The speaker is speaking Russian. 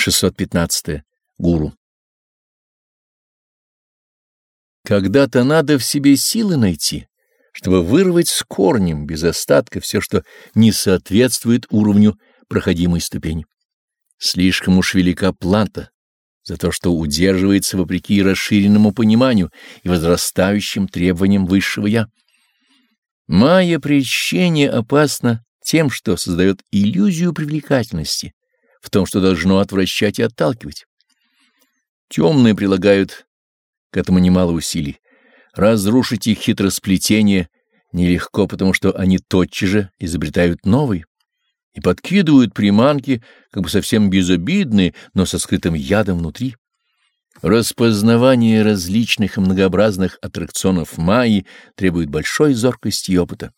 615. Гуру. Когда-то надо в себе силы найти, чтобы вырвать с корнем, без остатка, все, что не соответствует уровню проходимой ступени. Слишком уж велика плата за то, что удерживается вопреки расширенному пониманию и возрастающим требованиям высшего «я». Майя прещение опасно тем, что создает иллюзию привлекательности, в том, что должно отвращать и отталкивать. Темные прилагают к этому немало усилий. Разрушить их хитросплетение нелегко, потому что они тотчас же изобретают новые и подкидывают приманки, как бы совсем безобидные, но со скрытым ядом внутри. Распознавание различных и многообразных аттракционов Майи требует большой зоркости и опыта.